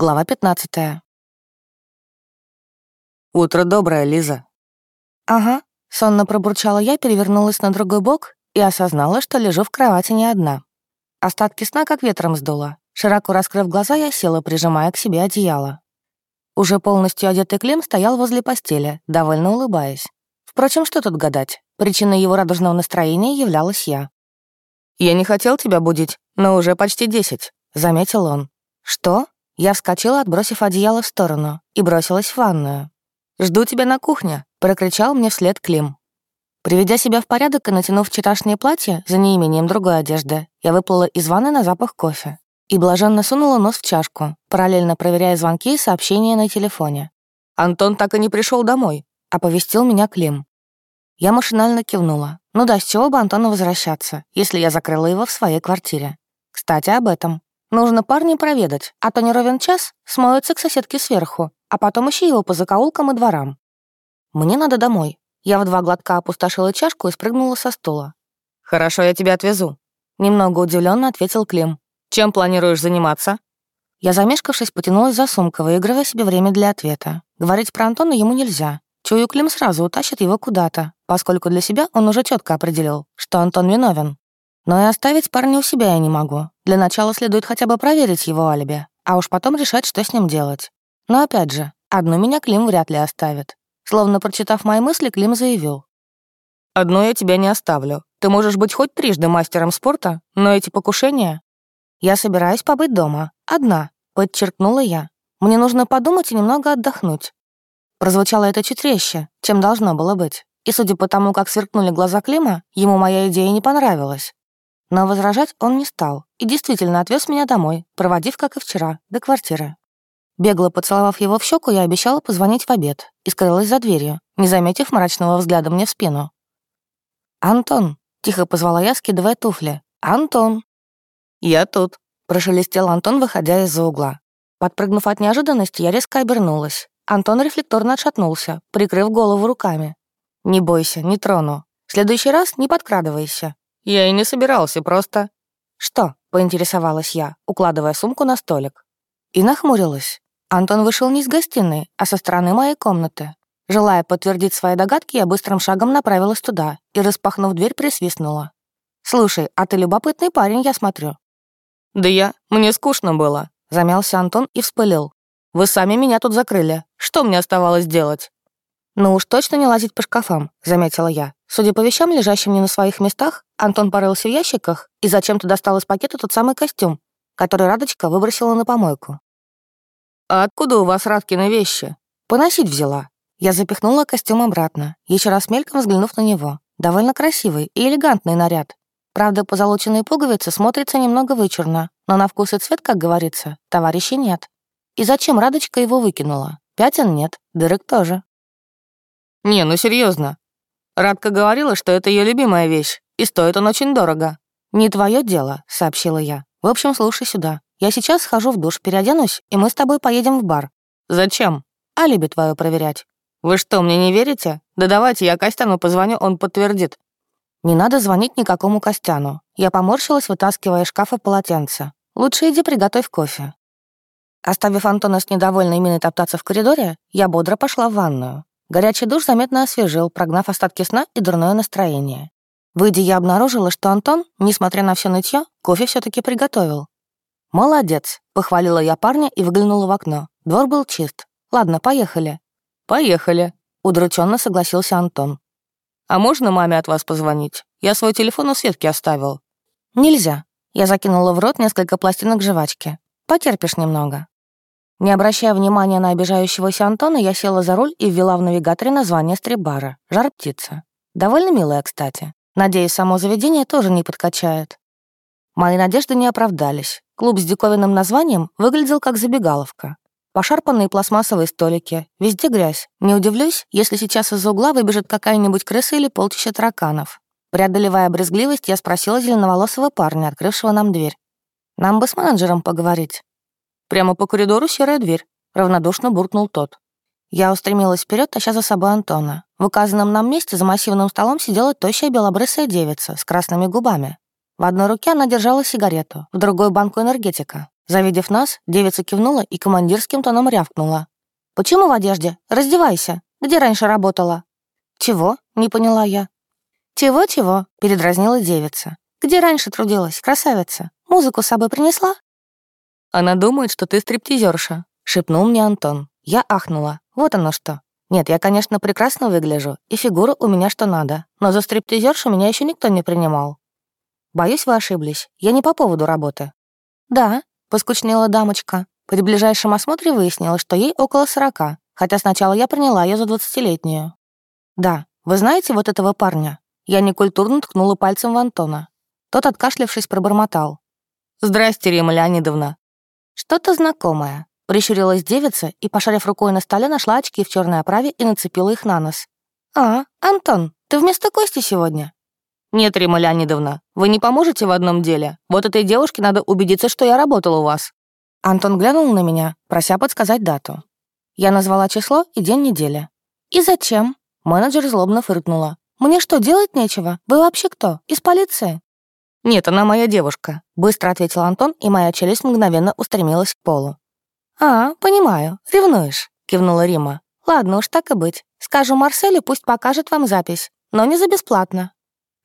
Глава 15. «Утро доброе, Лиза». «Ага», — сонно пробурчала я, перевернулась на другой бок и осознала, что лежу в кровати не одна. Остатки сна как ветром сдуло. Широко раскрыв глаза, я села, прижимая к себе одеяло. Уже полностью одетый Клим стоял возле постели, довольно улыбаясь. Впрочем, что тут гадать? Причиной его радужного настроения являлась я. «Я не хотел тебя будить, но уже почти десять», — заметил он. «Что?» Я вскочила, отбросив одеяло в сторону, и бросилась в ванную. «Жду тебя на кухне», — прокричал мне вслед Клим. Приведя себя в порядок и натянув вчерашнее платье за неимением другой одежды, я выплыла из ванны на запах кофе и блаженно сунула нос в чашку, параллельно проверяя звонки и сообщения на телефоне. «Антон так и не пришел домой», — оповестил меня Клим. Я машинально кивнула. Ну да, с чего бы Антону возвращаться, если я закрыла его в своей квартире? Кстати, об этом. Нужно парня проведать, а то не ровен час смоется к соседке сверху, а потом ищи его по закоулкам и дворам. Мне надо домой. Я в два глотка опустошила чашку и спрыгнула со стула. «Хорошо, я тебя отвезу», — немного удивленно ответил Клим. «Чем планируешь заниматься?» Я, замешкавшись, потянулась за сумкой, выигрывая себе время для ответа. Говорить про Антона ему нельзя. Чую, Клим сразу утащит его куда-то, поскольку для себя он уже четко определил, что Антон виновен. Но и оставить парня у себя я не могу. Для начала следует хотя бы проверить его алиби, а уж потом решать, что с ним делать. Но опять же, одну меня Клим вряд ли оставит. Словно прочитав мои мысли, Клим заявил. «Одно я тебя не оставлю. Ты можешь быть хоть трижды мастером спорта, но эти покушения...» «Я собираюсь побыть дома. Одна», — подчеркнула я. «Мне нужно подумать и немного отдохнуть». Прозвучало это чуть резче, чем должно было быть. И судя по тому, как сверкнули глаза Клима, ему моя идея не понравилась. Но возражать он не стал и действительно отвез меня домой, проводив, как и вчера, до квартиры. Бегло поцеловав его в щеку, я обещала позвонить в обед и скрылась за дверью, не заметив мрачного взгляда мне в спину. «Антон!» — тихо позвала я, скидывая туфли. «Антон!» «Я тут», — прошелестел Антон, выходя из-за угла. Подпрыгнув от неожиданности, я резко обернулась. Антон рефлекторно отшатнулся, прикрыв голову руками. «Не бойся, не трону. В следующий раз не подкрадывайся. «Я и не собирался, просто...» «Что?» — поинтересовалась я, укладывая сумку на столик. И нахмурилась. Антон вышел не из гостиной, а со стороны моей комнаты. Желая подтвердить свои догадки, я быстрым шагом направилась туда и, распахнув дверь, присвистнула. «Слушай, а ты любопытный парень, я смотрю». «Да я... Мне скучно было», — замялся Антон и вспылил. «Вы сами меня тут закрыли. Что мне оставалось делать?» «Ну уж точно не лазить по шкафам», — заметила я. Судя по вещам, лежащим не на своих местах, Антон порылся в ящиках и зачем-то достал из пакета тот самый костюм, который Радочка выбросила на помойку. «А откуда у вас Радкины вещи?» «Поносить взяла». Я запихнула костюм обратно, еще раз мельком взглянув на него. Довольно красивый и элегантный наряд. Правда, позолоченные пуговицы смотрятся немного вычурно, но на вкус и цвет, как говорится, товарищей нет. И зачем Радочка его выкинула? Пятен нет, дырок тоже. «Не, ну серьезно, Радка говорила, что это ее любимая вещь, и стоит он очень дорого. «Не твое дело», — сообщила я. «В общем, слушай сюда. Я сейчас схожу в душ, переоденусь, и мы с тобой поедем в бар». «Зачем?» «Алиби твое проверять». «Вы что, мне не верите? Да давайте, я Костяну позвоню, он подтвердит». «Не надо звонить никакому Костяну». Я поморщилась, вытаскивая из шкафа полотенце. «Лучше иди приготовь кофе». Оставив Антона с недовольной миной топтаться в коридоре, я бодро пошла в ванную. Горячий душ заметно освежил, прогнав остатки сна и дурное настроение. Выйдя, я обнаружила, что Антон, несмотря на все нытье, кофе все таки приготовил. «Молодец», — похвалила я парня и выглянула в окно. Двор был чист. «Ладно, поехали». «Поехали», — удрученно согласился Антон. «А можно маме от вас позвонить? Я свой телефон у Светки оставил». «Нельзя». Я закинула в рот несколько пластинок жвачки. «Потерпишь немного». Не обращая внимания на обижающегося Антона, я села за руль и ввела в навигаторе название стрибара — «Жар-птица». Довольно милая, кстати. Надеюсь, само заведение тоже не подкачает. Мои надежды не оправдались. Клуб с диковинным названием выглядел как забегаловка. Пошарпанные пластмассовые столики, везде грязь. Не удивлюсь, если сейчас из-за угла выбежит какая-нибудь крыса или полчища тараканов. Преодолевая брезгливость, я спросила зеленоволосого парня, открывшего нам дверь. «Нам бы с менеджером поговорить». Прямо по коридору серая дверь», — равнодушно буркнул тот. Я устремилась вперед, таща за собой Антона. В указанном нам месте за массивным столом сидела тощая белобрысая девица с красными губами. В одной руке она держала сигарету, в другой — банку энергетика. Завидев нас, девица кивнула и командирским тоном рявкнула. «Почему в одежде? Раздевайся. Где раньше работала?» «Чего?» — не поняла я. «Чего-чего?» — передразнила девица. «Где раньше трудилась, красавица? Музыку с собой принесла?» «Она думает, что ты стриптизерша», — шепнул мне Антон. Я ахнула. Вот оно что. Нет, я, конечно, прекрасно выгляжу, и фигура у меня что надо, но за стриптизершу меня еще никто не принимал. Боюсь, вы ошиблись. Я не по поводу работы. Да, поскучнела дамочка. При ближайшем осмотре выяснилось, что ей около сорока, хотя сначала я приняла ее за двадцатилетнюю. Да, вы знаете вот этого парня? Я некультурно ткнула пальцем в Антона. Тот, откашлявшись, пробормотал. «Здрасте, Рима Леонидовна». «Что-то знакомое», — прищурилась девица и, пошарив рукой на столе, нашла очки в черной оправе и нацепила их на нос. «А, Антон, ты вместо Кости сегодня?» «Нет, Рима Леонидовна, вы не поможете в одном деле. Вот этой девушке надо убедиться, что я работал у вас». Антон глянул на меня, прося подсказать дату. Я назвала число и день недели. «И зачем?» Менеджер злобно фыркнула. «Мне что, делать нечего? Вы вообще кто? Из полиции?» «Нет, она моя девушка», — быстро ответил Антон, и моя челюсть мгновенно устремилась к полу. «А, понимаю, ревнуешь», — кивнула Рима. «Ладно уж, так и быть. Скажу Марселю, пусть покажет вам запись, но не за бесплатно».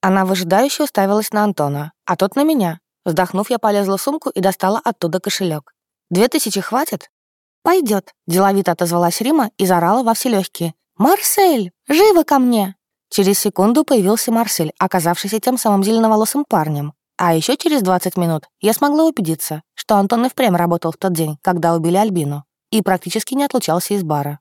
Она выжидающе уставилась на Антона, а тот на меня. Вздохнув, я полезла в сумку и достала оттуда кошелек. «Две тысячи хватит?» Пойдет, деловито отозвалась Рима и заорала во все легкие. «Марсель, живо ко мне!» Через секунду появился Марсель, оказавшийся тем самым зеленоволосым парнем. А еще через 20 минут я смогла убедиться, что Антон и впрямь работал в тот день, когда убили Альбину, и практически не отлучался из бара.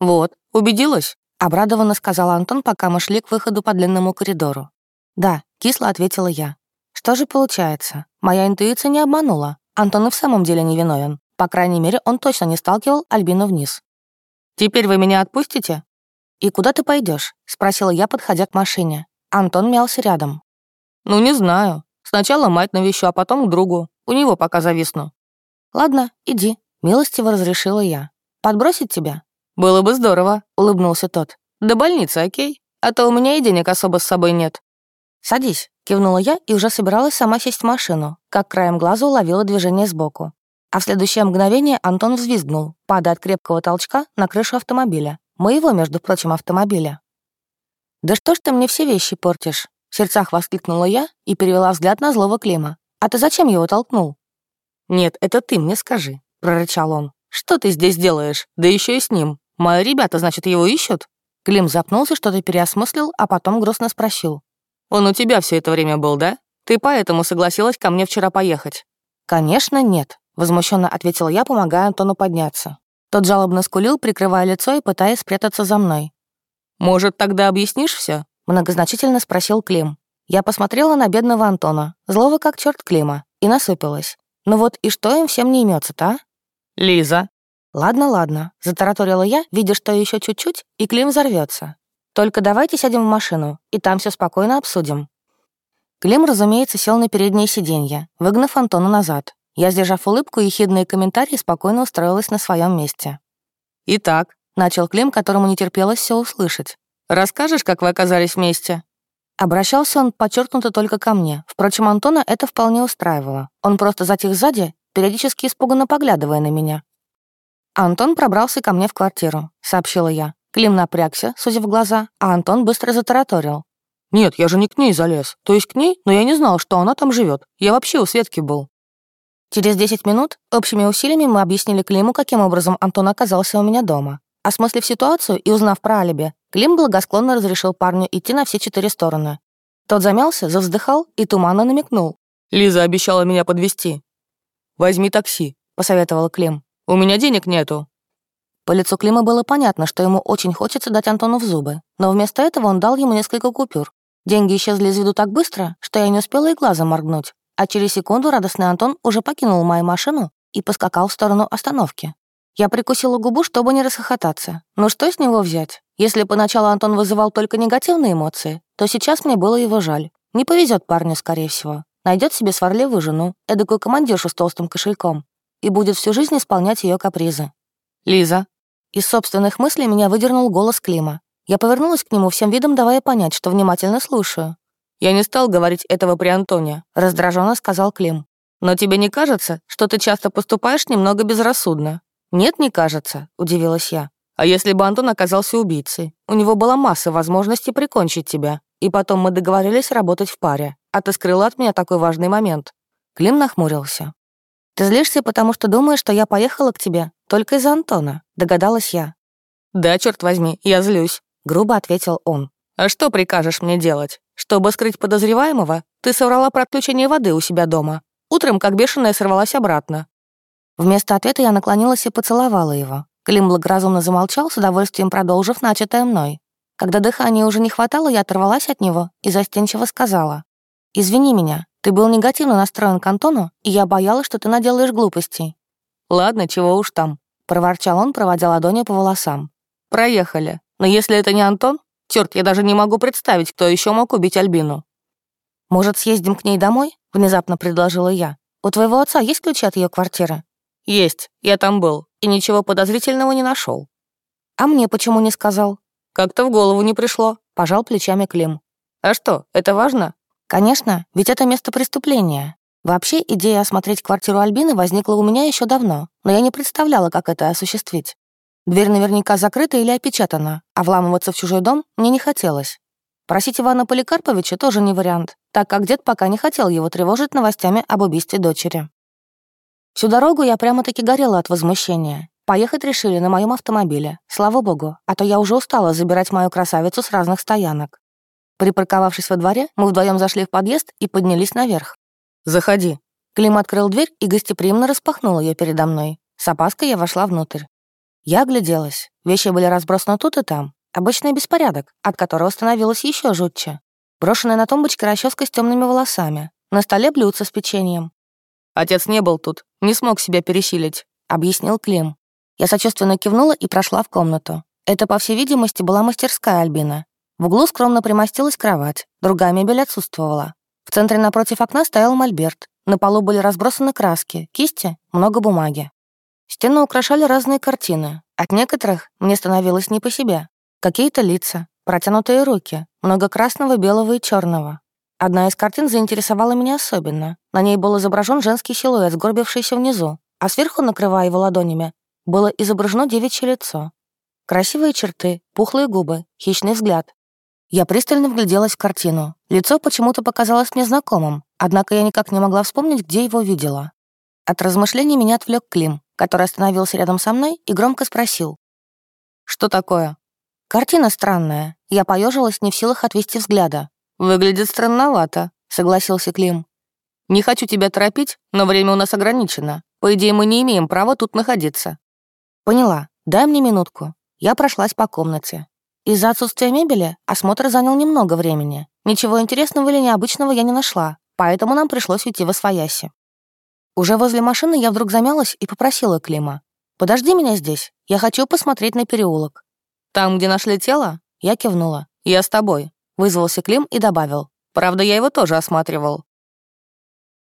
«Вот, убедилась?» Обрадованно сказал Антон, пока мы шли к выходу по длинному коридору. «Да», — кисло ответила я. «Что же получается? Моя интуиция не обманула. Антон и в самом деле не виновен. По крайней мере, он точно не сталкивал Альбину вниз». «Теперь вы меня отпустите?» «И куда ты пойдешь? спросила я, подходя к машине. Антон мялся рядом. «Ну, не знаю. Сначала мать навещу, а потом к другу. У него пока зависну». «Ладно, иди», — милостиво разрешила я. «Подбросить тебя?» «Было бы здорово», — улыбнулся тот. «До больницы, окей? А то у меня и денег особо с собой нет». «Садись», — кивнула я и уже собиралась сама сесть в машину, как краем глаза уловила движение сбоку. А в следующее мгновение Антон взвизгнул, падая от крепкого толчка на крышу автомобиля. Моего, между прочим, автомобиля. «Да что ж ты мне все вещи портишь?» В сердцах воскликнула я и перевела взгляд на злого Клима. «А ты зачем его толкнул?» «Нет, это ты мне скажи», — прорычал он. «Что ты здесь делаешь? Да еще и с ним. Мои ребята, значит, его ищут?» Клим запнулся, что-то переосмыслил, а потом грустно спросил. «Он у тебя все это время был, да? Ты поэтому согласилась ко мне вчера поехать?» «Конечно, нет», — возмущенно ответила я, помогая Антону подняться. Тот жалобно скулил, прикрывая лицо и пытаясь спрятаться за мной. «Может, тогда объяснишь все? многозначительно спросил Клим. Я посмотрела на бедного Антона, злого как черт Клима, и насыпалась. Ну вот и что им всем не имется-то, а? «Лиза», «Ладно, ладно», — затараторила я, видя, что еще чуть-чуть, и Клим взорвется. «Только давайте сядем в машину, и там все спокойно обсудим». Клим, разумеется, сел на переднее сиденье, выгнав Антона назад. Я, сдержав улыбку и ехидные комментарии, спокойно устроилась на своем месте. «Итак», — начал Клим, которому не терпелось все услышать. «Расскажешь, как вы оказались вместе?» Обращался он подчеркнуто только ко мне. Впрочем, Антона это вполне устраивало. Он просто затих сзади, периодически испуганно поглядывая на меня. «Антон пробрался ко мне в квартиру», — сообщила я. Клим напрягся, сузив глаза, а Антон быстро затараторил. «Нет, я же не к ней залез. То есть к ней, но я не знал, что она там живет. Я вообще у Светки был». Через 10 минут общими усилиями мы объяснили Климу, каким образом Антон оказался у меня дома. Осмыслив ситуацию и узнав про алиби, Клим благосклонно разрешил парню идти на все четыре стороны. Тот замялся, завздыхал и туманно намекнул. «Лиза обещала меня подвести. «Возьми такси», — посоветовал Клим. У меня денег нету». По лицу Клима было понятно, что ему очень хочется дать Антону в зубы, но вместо этого он дал ему несколько купюр. Деньги исчезли из виду так быстро, что я не успела и глазом моргнуть, а через секунду радостный Антон уже покинул мою машину и поскакал в сторону остановки. Я прикусила губу, чтобы не расхохотаться. Ну что с него взять? Если поначалу Антон вызывал только негативные эмоции, то сейчас мне было его жаль. Не повезет парню, скорее всего. Найдет себе сварливую жену, эдакую командиршу с толстым кошельком, и будет всю жизнь исполнять ее капризы. «Лиза». Из собственных мыслей меня выдернул голос Клима. Я повернулась к нему всем видом, давая понять, что внимательно слушаю. «Я не стал говорить этого при Антоне», — раздраженно сказал Клим. Но тебе не кажется, что ты часто поступаешь немного безрассудно?» «Нет, не кажется», — удивилась я. «А если бы Антон оказался убийцей? У него была масса возможностей прикончить тебя. И потом мы договорились работать в паре. А ты скрыла от меня такой важный момент». Клим нахмурился. «Ты злишься, потому что думаешь, что я поехала к тебе только из-за Антона», — догадалась я. «Да, черт возьми, я злюсь», — грубо ответил он. «А что прикажешь мне делать? Чтобы скрыть подозреваемого, ты соврала про отключение воды у себя дома. Утром, как бешеная, сорвалась обратно. Вместо ответа я наклонилась и поцеловала его. Клим благоразумно замолчал, с удовольствием продолжив начатое мной. Когда дыхания уже не хватало, я оторвалась от него и застенчиво сказала. «Извини меня, ты был негативно настроен к Антону, и я боялась, что ты наделаешь глупостей». «Ладно, чего уж там», — проворчал он, проводя ладонью по волосам. «Проехали. Но если это не Антон, черт, я даже не могу представить, кто еще мог убить Альбину». «Может, съездим к ней домой?» — внезапно предложила я. «У твоего отца есть ключи от ее квартиры?» «Есть, я там был, и ничего подозрительного не нашел. «А мне почему не сказал?» «Как-то в голову не пришло», — пожал плечами Клим. «А что, это важно?» «Конечно, ведь это место преступления. Вообще, идея осмотреть квартиру Альбины возникла у меня еще давно, но я не представляла, как это осуществить. Дверь наверняка закрыта или опечатана, а вламываться в чужой дом мне не хотелось. Просить Ивана Поликарповича тоже не вариант, так как дед пока не хотел его тревожить новостями об убийстве дочери. Всю дорогу я прямо-таки горела от возмущения. Поехать решили на моем автомобиле. Слава богу, а то я уже устала забирать мою красавицу с разных стоянок. Припарковавшись во дворе, мы вдвоем зашли в подъезд и поднялись наверх. «Заходи». Клим открыл дверь и гостеприимно распахнул ее передо мной. С опаской я вошла внутрь. Я огляделась. Вещи были разбросаны тут и там. Обычный беспорядок, от которого становилось еще жутче. Брошенная на тумбочке расческа с темными волосами. На столе блюдце с печеньем. «Отец не был тут, не смог себя пересилить», — объяснил Клим. Я сочувственно кивнула и прошла в комнату. Это, по всей видимости, была мастерская Альбина. В углу скромно примостилась кровать, другая мебель отсутствовала. В центре напротив окна стоял мольберт. На полу были разбросаны краски, кисти, много бумаги. Стены украшали разные картины. От некоторых мне становилось не по себе. Какие-то лица, протянутые руки, много красного, белого и черного. Одна из картин заинтересовала меня особенно. На ней был изображен женский силуэт, сгорбившийся внизу, а сверху, накрывая его ладонями, было изображено девичье лицо. Красивые черты, пухлые губы, хищный взгляд. Я пристально вгляделась в картину. Лицо почему-то показалось мне знакомым, однако я никак не могла вспомнить, где его видела. От размышлений меня отвлек Клим, который остановился рядом со мной и громко спросил. «Что такое?» «Картина странная». Я поежилась, не в силах отвести взгляда. «Выглядит странновато», — согласился Клим. «Не хочу тебя торопить, но время у нас ограничено. По идее, мы не имеем права тут находиться». «Поняла. Дай мне минутку». Я прошлась по комнате. Из-за отсутствия мебели осмотр занял немного времени. Ничего интересного или необычного я не нашла, поэтому нам пришлось уйти во свояси. Уже возле машины я вдруг замялась и попросила Клима. «Подожди меня здесь, я хочу посмотреть на переулок». «Там, где нашли тело?» Я кивнула. «Я с тобой». Вызвался Клим и добавил. «Правда, я его тоже осматривал».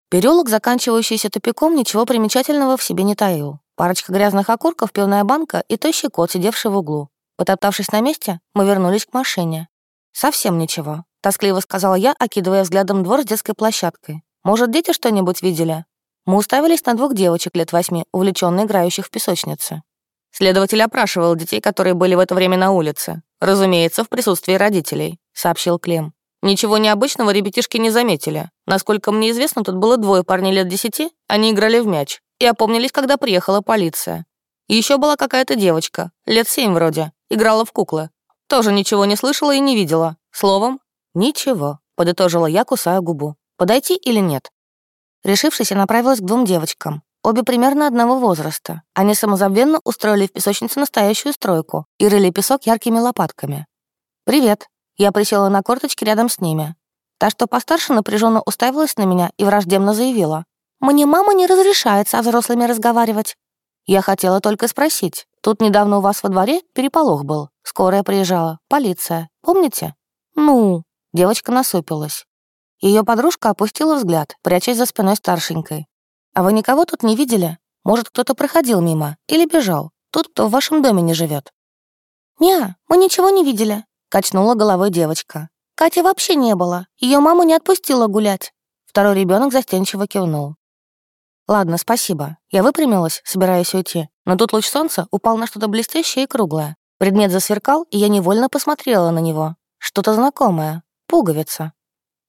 Переулок, заканчивающийся тупиком, ничего примечательного в себе не таил. Парочка грязных окурков, пивная банка и тощий кот, сидевший в углу. Потоптавшись на месте, мы вернулись к машине. «Совсем ничего», — тоскливо сказала я, окидывая взглядом двор с детской площадкой. «Может, дети что-нибудь видели?» Мы уставились на двух девочек лет восьми, увлеченно играющих в песочнице. Следователь опрашивал детей, которые были в это время на улице. Разумеется, в присутствии родителей сообщил Клим. Ничего необычного ребятишки не заметили. Насколько мне известно, тут было двое парней лет десяти, они играли в мяч и опомнились, когда приехала полиция. И еще была какая-то девочка, лет семь вроде, играла в куклы. Тоже ничего не слышала и не видела. Словом, ничего, подытожила я, кусая губу. Подойти или нет? Решившись, я направилась к двум девочкам. Обе примерно одного возраста. Они самозабвенно устроили в песочнице настоящую стройку и рыли песок яркими лопатками. «Привет», я присела на корточки рядом с ними. Та, что постарше, напряженно уставилась на меня и враждебно заявила. «Мне мама не разрешает со взрослыми разговаривать». Я хотела только спросить. Тут недавно у вас во дворе переполох был. Скорая приезжала. Полиция. Помните? Ну, девочка насупилась. Ее подружка опустила взгляд, прячась за спиной старшенькой. «А вы никого тут не видели? Может, кто-то проходил мимо или бежал? Тут кто в вашем доме не живет?» «Не, мы ничего не видели. Качнула головой девочка. Кати вообще не было. Ее мама не отпустила гулять. Второй ребенок застенчиво кивнул. «Ладно, спасибо». Я выпрямилась, собираясь уйти, но тут луч солнца упал на что-то блестящее и круглое. Предмет засверкал, и я невольно посмотрела на него. Что-то знакомое. Пуговица.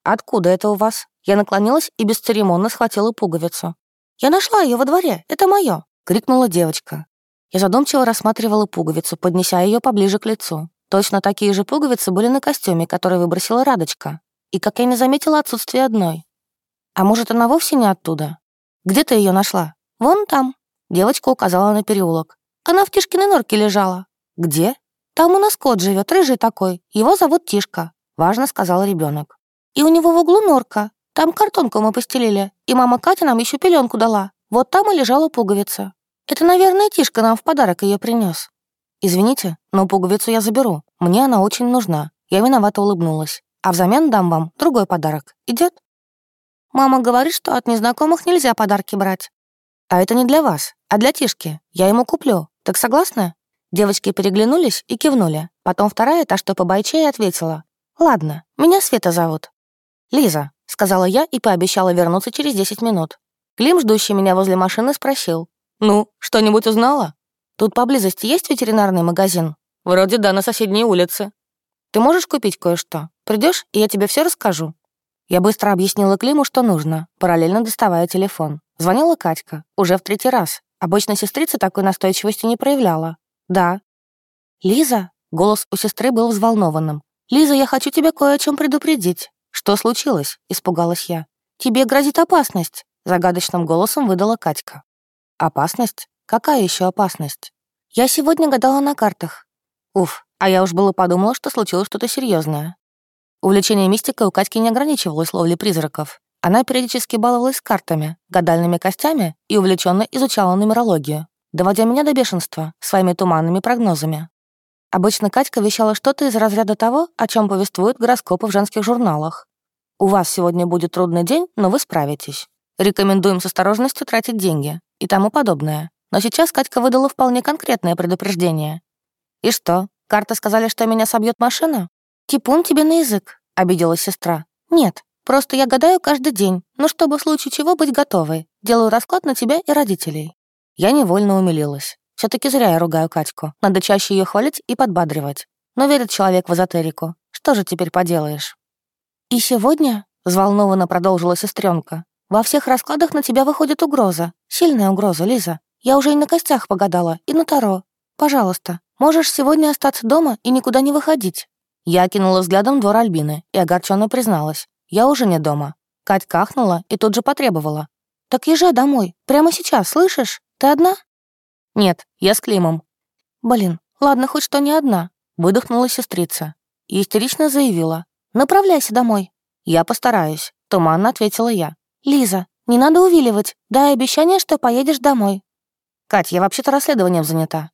«Откуда это у вас?» Я наклонилась и бесцеремонно схватила пуговицу. «Я нашла ее во дворе, это мое!» — крикнула девочка. Я задумчиво рассматривала пуговицу, поднеся ее поближе к лицу. Точно такие же пуговицы были на костюме, который выбросила Радочка. И как я не заметила отсутствие одной. А может, она вовсе не оттуда? Где ты ее нашла? Вон там. Девочка указала на переулок. Она в Тишкиной норке лежала. Где? Там у нас кот живет, рыжий такой. Его зовут Тишка. Важно сказал ребенок. И у него в углу норка. Там картонку мы постелили. И мама Катя нам еще пеленку дала. Вот там и лежала пуговица. Это, наверное, Тишка нам в подарок ее принес. Извините, но пуговицу я заберу. Мне она очень нужна. Я виновато улыбнулась. А взамен дам вам другой подарок. Идет? Мама говорит, что от незнакомых нельзя подарки брать. А это не для вас, а для Тишки. Я ему куплю. Так согласны? Девочки переглянулись и кивнули. Потом вторая, та, что побойчее, ответила. «Ладно, меня Света зовут». «Лиза», — сказала я и пообещала вернуться через 10 минут. Клим, ждущий меня возле машины, спросил. «Ну, что-нибудь узнала? Тут поблизости есть ветеринарный магазин?» «Вроде да, на соседней улице». «Ты можешь купить кое-что? Придешь, и я тебе все расскажу». Я быстро объяснила Климу, что нужно, параллельно доставая телефон. Звонила Катька, уже в третий раз. Обычно сестрица такой настойчивости не проявляла. «Да». «Лиза?» — голос у сестры был взволнованным. «Лиза, я хочу тебя кое о чем предупредить». «Что случилось?» — испугалась я. «Тебе грозит опасность», — загадочным голосом выдала Катька. «Опасность? Какая еще опасность?» «Я сегодня гадала на картах». «Уф, а я уж было подумала, что случилось что-то серьезное. Увлечение мистикой у Катьки не ограничивалось ловлей призраков. Она периодически баловалась картами, гадальными костями и увлеченно изучала нумерологию, доводя меня до бешенства своими туманными прогнозами. Обычно Катька вещала что-то из разряда того, о чем повествуют гороскопы в женских журналах. «У вас сегодня будет трудный день, но вы справитесь. Рекомендуем с осторожностью тратить деньги» и тому подобное. Но сейчас Катька выдала вполне конкретное предупреждение. «И что, карты сказали, что меня собьет машина?» «Типун тебе на язык», — обиделась сестра. «Нет, просто я гадаю каждый день, но чтобы в случае чего быть готовой. Делаю расклад на тебя и родителей». Я невольно умилилась. Все таки зря я ругаю Катьку. Надо чаще ее хвалить и подбадривать. Но верит человек в эзотерику. Что же теперь поделаешь? «И сегодня», — взволнованно продолжила сестренка, «во всех раскладах на тебя выходит угроза. Сильная угроза, Лиза. Я уже и на костях погадала, и на Таро. Пожалуйста, можешь сегодня остаться дома и никуда не выходить. Я кинула взглядом двор Альбины и огорченно призналась. Я уже не дома. Кать кахнула и тут же потребовала. «Так езжай домой. Прямо сейчас, слышишь? Ты одна?» «Нет, я с Климом». «Блин, ладно, хоть что не одна», — выдохнула сестрица. Истерично заявила. «Направляйся домой». «Я постараюсь», — туманно ответила я. «Лиза, не надо увиливать. Дай обещание, что поедешь домой». «Кать, я вообще-то расследованием занята».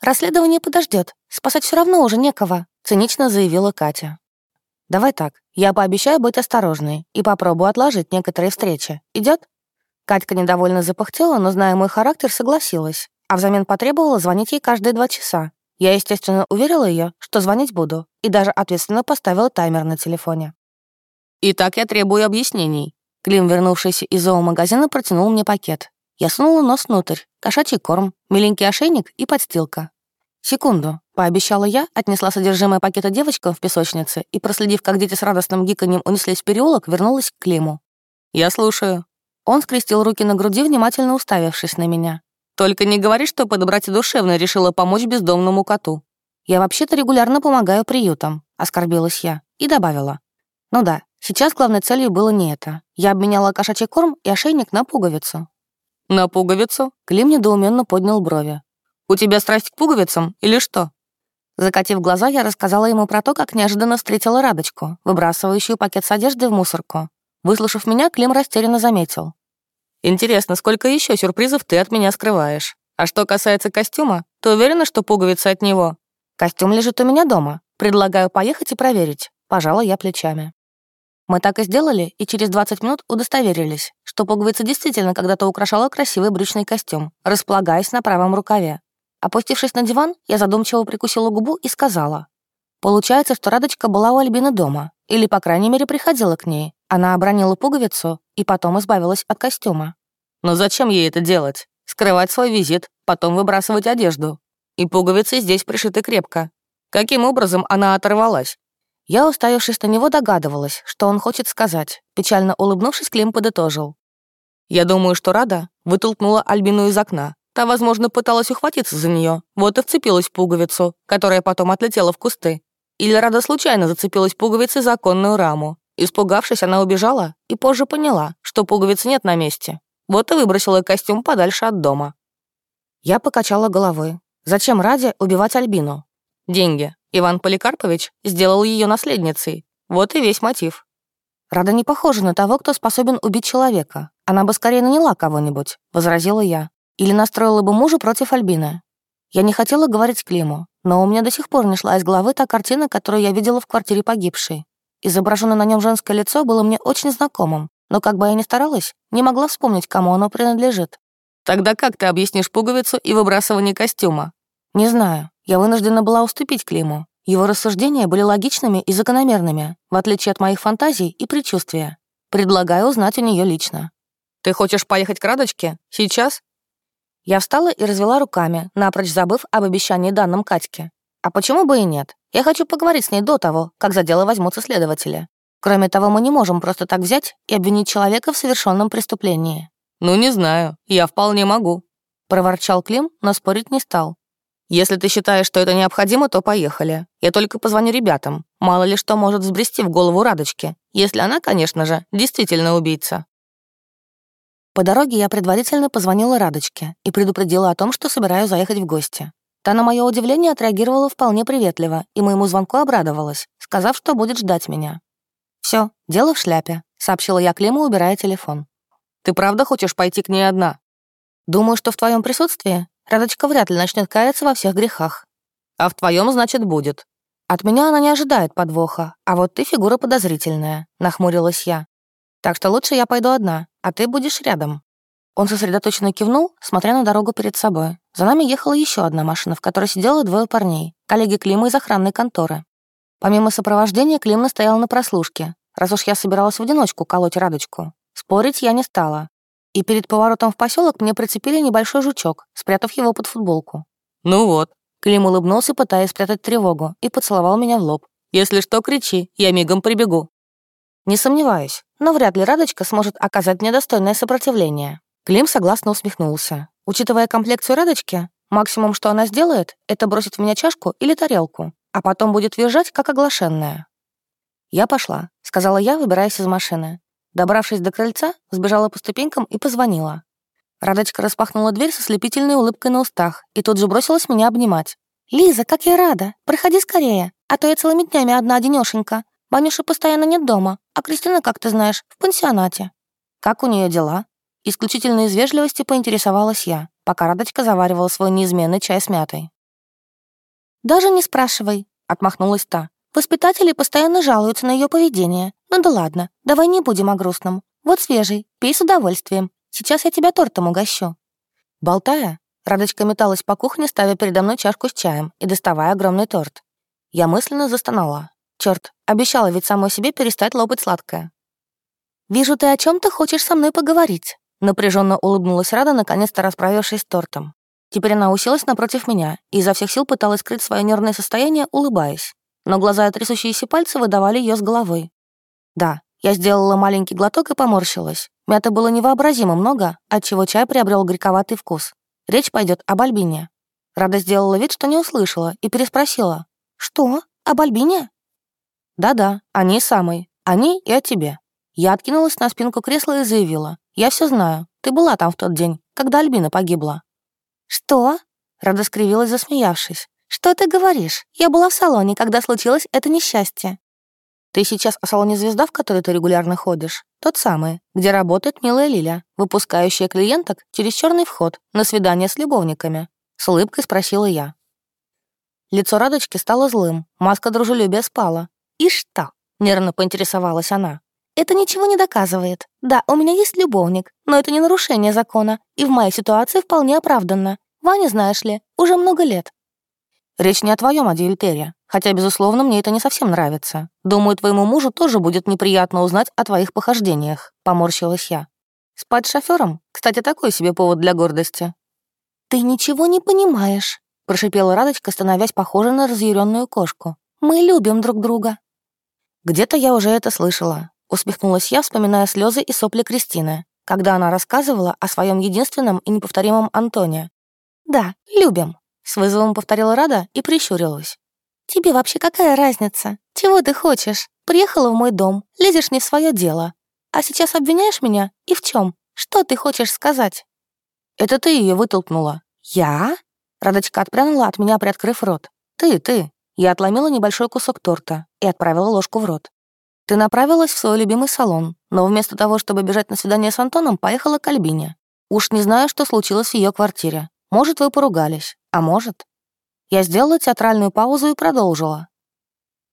«Расследование подождет. Спасать все равно уже некого», — цинично заявила Катя. «Давай так, я пообещаю быть осторожной и попробую отложить некоторые встречи. Идет? Катька недовольно запахтела, но, зная мой характер, согласилась, а взамен потребовала звонить ей каждые два часа. Я, естественно, уверила ее, что звонить буду, и даже ответственно поставила таймер на телефоне. «Итак, я требую объяснений». Клим, вернувшийся из зоомагазина, протянул мне пакет. Я сунула нос внутрь, кошачий корм, миленький ошейник и подстилка. «Секунду», — пообещала я, отнесла содержимое пакета девочкам в песочнице и, проследив, как дети с радостным гиканьем унеслись в переулок, вернулась к Климу. «Я слушаю». Он скрестил руки на груди, внимательно уставившись на меня. «Только не говори, что подобрать душевно решила помочь бездомному коту». «Я вообще-то регулярно помогаю приютам», — оскорбилась я и добавила. «Ну да, сейчас главной целью было не это. Я обменяла кошачий корм и ошейник на пуговицу». «На пуговицу?» Клим недоуменно поднял брови. «У тебя страсть к пуговицам или что?» Закатив глаза, я рассказала ему про то, как неожиданно встретила Радочку, выбрасывающую пакет с одеждой в мусорку. Выслушав меня, Клим растерянно заметил. «Интересно, сколько еще сюрпризов ты от меня скрываешь? А что касается костюма, то уверена, что пуговица от него?» «Костюм лежит у меня дома. Предлагаю поехать и проверить». Пожала я плечами. Мы так и сделали, и через 20 минут удостоверились, что пуговица действительно когда-то украшала красивый брючный костюм, располагаясь на правом рукаве. Опустившись на диван, я задумчиво прикусила губу и сказала. Получается, что Радочка была у Альбины дома, или, по крайней мере, приходила к ней. Она обронила пуговицу и потом избавилась от костюма. Но зачем ей это делать? Скрывать свой визит, потом выбрасывать одежду. И пуговицы здесь пришиты крепко. Каким образом она оторвалась? Я, уставившись на него, догадывалась, что он хочет сказать. Печально улыбнувшись, Клим подытожил. «Я думаю, что Рада вытолкнула Альбину из окна. Та, возможно, пыталась ухватиться за нее, вот и вцепилась в пуговицу, которая потом отлетела в кусты. Или Рада случайно зацепилась пуговицей за оконную раму. Испугавшись, она убежала и позже поняла, что пуговицы нет на месте. Вот и выбросила костюм подальше от дома. Я покачала головой. Зачем ради убивать Альбину? Деньги. Иван Поликарпович сделал ее наследницей. Вот и весь мотив. Рада не похожа на того, кто способен убить человека. Она бы скорее наняла кого-нибудь, возразила я. Или настроила бы мужа против Альбины. Я не хотела говорить Климу, но у меня до сих пор не шла из головы та картина, которую я видела в квартире погибшей. Изображенное на нем женское лицо было мне очень знакомым, но как бы я ни старалась, не могла вспомнить, кому оно принадлежит. «Тогда как ты объяснишь пуговицу и выбрасывание костюма?» «Не знаю. Я вынуждена была уступить Климу. Его рассуждения были логичными и закономерными, в отличие от моих фантазий и предчувствия. Предлагаю узнать у нее лично. «Ты хочешь поехать к Радочке? Сейчас?» Я встала и развела руками, напрочь забыв об обещании данном Катьке. А почему бы и нет? Я хочу поговорить с ней до того, как за дело возьмутся следователи. Кроме того, мы не можем просто так взять и обвинить человека в совершенном преступлении. «Ну, не знаю. Я вполне могу», — проворчал Клим, но спорить не стал. Если ты считаешь, что это необходимо, то поехали. Я только позвоню ребятам. Мало ли что может взбрести в голову Радочки, если она, конечно же, действительно убийца». По дороге я предварительно позвонила Радочке и предупредила о том, что собираюсь заехать в гости. Та на мое удивление отреагировала вполне приветливо и моему звонку обрадовалась, сказав, что будет ждать меня. Все, дело в шляпе», — сообщила я Климу, убирая телефон. «Ты правда хочешь пойти к ней одна?» «Думаю, что в твоем присутствии Радочка вряд ли начнет каяться во всех грехах. А в твоем, значит, будет. От меня она не ожидает подвоха, а вот ты фигура подозрительная, нахмурилась я. Так что лучше я пойду одна, а ты будешь рядом. Он сосредоточенно кивнул, смотря на дорогу перед собой. За нами ехала еще одна машина, в которой сидело двое парней, коллеги Клима из охранной конторы. Помимо сопровождения, Клим настоял на прослушке, раз уж я собиралась в одиночку колоть Радочку. Спорить я не стала и перед поворотом в поселок мне прицепили небольшой жучок, спрятав его под футболку. «Ну вот». Клим улыбнулся, пытаясь спрятать тревогу, и поцеловал меня в лоб. «Если что, кричи, я мигом прибегу». Не сомневаюсь, но вряд ли Радочка сможет оказать мне достойное сопротивление. Клим согласно усмехнулся. Учитывая комплекцию Радочки, максимум, что она сделает, это бросить в меня чашку или тарелку, а потом будет визжать, как оглашенная. «Я пошла», — сказала я, выбираясь из машины. Добравшись до крыльца, сбежала по ступенькам и позвонила. Радочка распахнула дверь со слепительной улыбкой на устах и тут же бросилась меня обнимать. «Лиза, как я рада! Проходи скорее, а то я целыми днями одна одинёшенька. Банюши постоянно нет дома, а Кристина, как ты знаешь, в пансионате». «Как у нее дела?» Исключительно из вежливости поинтересовалась я, пока Радочка заваривала свой неизменный чай с мятой. «Даже не спрашивай», — отмахнулась та. «Воспитатели постоянно жалуются на ее поведение. Ну да ладно, давай не будем о грустном. Вот свежий, пей с удовольствием. Сейчас я тебя тортом угощу». Болтая, Радочка металась по кухне, ставя передо мной чашку с чаем и доставая огромный торт. Я мысленно застонала. Черт, обещала ведь самой себе перестать лопать сладкое. «Вижу, ты о чем то хочешь со мной поговорить», напряженно улыбнулась Рада, наконец-то расправившись с тортом. Теперь она уселась напротив меня и изо всех сил пыталась скрыть свое нервное состояние, улыбаясь. Но глаза и трясущиеся пальцы выдавали ее с головой. Да, я сделала маленький глоток и поморщилась. Мяты было невообразимо много, отчего чай приобрел горьковатый вкус. Речь пойдет об Альбине. Рада сделала вид, что не услышала, и переспросила. «Что? Об Альбине?» «Да-да, о ней самой. О ней и о тебе». Я откинулась на спинку кресла и заявила. «Я все знаю. Ты была там в тот день, когда Альбина погибла». «Что?» Рада скривилась, засмеявшись. «Что ты говоришь? Я была в салоне, когда случилось это несчастье. Ты сейчас о салоне «Звезда», в который ты регулярно ходишь? Тот самый, где работает милая Лиля, выпускающая клиенток через черный вход на свидание с любовниками. С улыбкой спросила я. Лицо Радочки стало злым, маска дружелюбия спала. «И что?» — нервно поинтересовалась она. «Это ничего не доказывает. Да, у меня есть любовник, но это не нарушение закона, и в моей ситуации вполне оправданно. Ваня, знаешь ли, уже много лет. Речь не о твоем адюльтере, хотя, безусловно, мне это не совсем нравится. Думаю, твоему мужу тоже будет неприятно узнать о твоих похождениях», — поморщилась я. Спать с шофёром? Кстати, такой себе повод для гордости. «Ты ничего не понимаешь», — прошипела Радочка, становясь похожей на разъяренную кошку. «Мы любим друг друга». «Где-то я уже это слышала», — усмехнулась я, вспоминая слезы и сопли Кристины, когда она рассказывала о своем единственном и неповторимом Антоне. «Да, любим», — с вызовом повторила Рада и прищурилась. «Тебе вообще какая разница? Чего ты хочешь? Приехала в мой дом, лезешь не в свое дело. А сейчас обвиняешь меня? И в чем? Что ты хочешь сказать?» «Это ты ее вытолкнула». «Я?» Радочка отпрянула от меня, приоткрыв рот. «Ты, ты». Я отломила небольшой кусок торта и отправила ложку в рот. Ты направилась в свой любимый салон, но вместо того, чтобы бежать на свидание с Антоном, поехала к Альбине. Уж не знаю, что случилось в ее квартире. Может, вы поругались, а может... Я сделала театральную паузу и продолжила.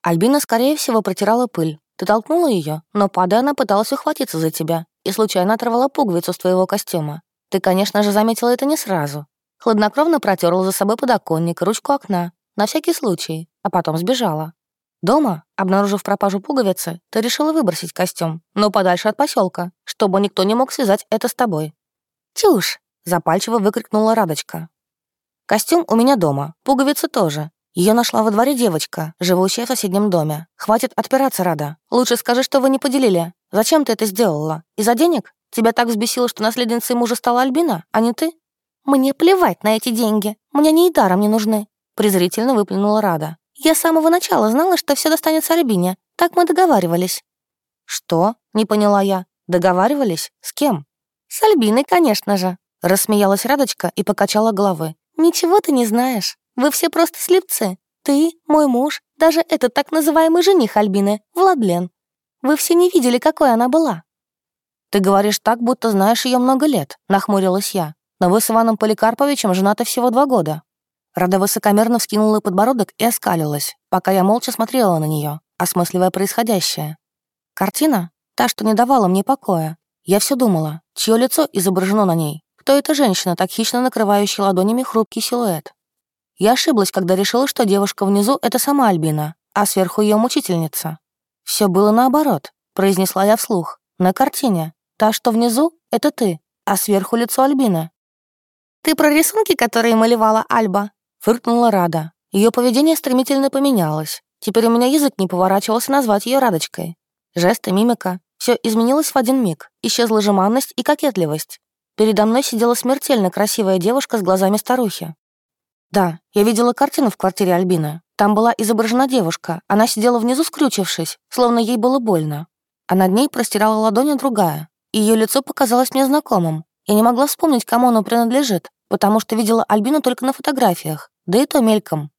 Альбина, скорее всего, протирала пыль. Ты толкнула ее, но падая, она пыталась ухватиться за тебя и случайно оторвала пуговицу с твоего костюма. Ты, конечно же, заметила это не сразу. Хладнокровно протерла за собой подоконник, ручку окна, на всякий случай, а потом сбежала. Дома, обнаружив пропажу пуговицы, ты решила выбросить костюм, но подальше от поселка, чтобы никто не мог связать это с тобой. «Чушь!» — запальчиво выкрикнула Радочка. Костюм у меня дома, пуговицы тоже. Ее нашла во дворе девочка, живущая в соседнем доме. Хватит отпираться, Рада. Лучше скажи, что вы не поделили. Зачем ты это сделала? Из-за денег? Тебя так взбесило, что наследницей мужа стала Альбина, а не ты? Мне плевать на эти деньги. Мне они и даром не нужны. Презрительно выплюнула Рада. Я с самого начала знала, что все достанется Альбине. Так мы договаривались. Что? Не поняла я. Договаривались? С кем? С Альбиной, конечно же. Рассмеялась Радочка и покачала головой. «Ничего ты не знаешь. Вы все просто слепцы. Ты, мой муж, даже этот так называемый жених Альбины, Владлен. Вы все не видели, какой она была». «Ты говоришь так, будто знаешь ее много лет», — нахмурилась я. «Но вы с Иваном Поликарповичем женаты всего два года». Рада высокомерно вскинула подбородок и оскалилась, пока я молча смотрела на нее, осмысливая происходящее. Картина, та, что не давала мне покоя. Я все думала, чье лицо изображено на ней, кто эта женщина, так хищно накрывающая ладонями хрупкий силуэт. Я ошиблась, когда решила, что девушка внизу — это сама Альбина, а сверху ее мучительница. Все было наоборот, произнесла я вслух. На картине. Та, что внизу, — это ты, а сверху лицо Альбины. «Ты про рисунки, которые малевала Альба?» — фыркнула Рада. Ее поведение стремительно поменялось. Теперь у меня язык не поворачивался назвать ее Радочкой. Жесты, мимика — все изменилось в один миг. Исчезла жеманность и кокетливость. Передо мной сидела смертельно красивая девушка с глазами старухи. Да, я видела картину в квартире Альбины. Там была изображена девушка. Она сидела внизу, скрючившись, словно ей было больно. А над ней простирала ладонь другая. Ее лицо показалось мне знакомым. Я не могла вспомнить, кому оно принадлежит, потому что видела Альбину только на фотографиях, да и то мельком.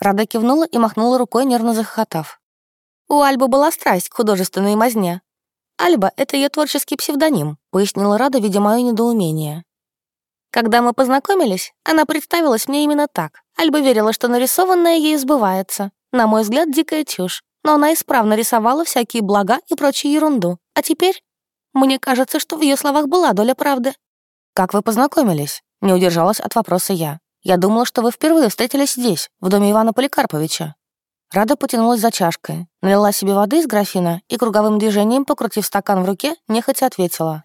Рада кивнула и махнула рукой, нервно захохотав. У Альбы была страсть к художественной мазне. Альба — это ее творческий псевдоним, пояснила Рада, видя мое недоумение. Когда мы познакомились, она представилась мне именно так. Альба верила, что нарисованное ей сбывается. На мой взгляд, дикая чушь. Но она исправно рисовала всякие блага и прочую ерунду. А теперь? Мне кажется, что в ее словах была доля правды. «Как вы познакомились?» Не удержалась от вопроса я. «Я думала, что вы впервые встретились здесь, в доме Ивана Поликарповича». Рада потянулась за чашкой, налила себе воды из графина и круговым движением, покрутив стакан в руке, нехотя ответила.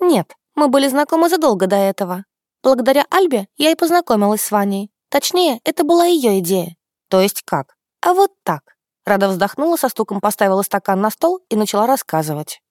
«Нет, мы были знакомы задолго до этого. Благодаря Альбе я и познакомилась с Ваней. Точнее, это была ее идея». «То есть как?» «А вот так». Рада вздохнула, со стуком поставила стакан на стол и начала рассказывать.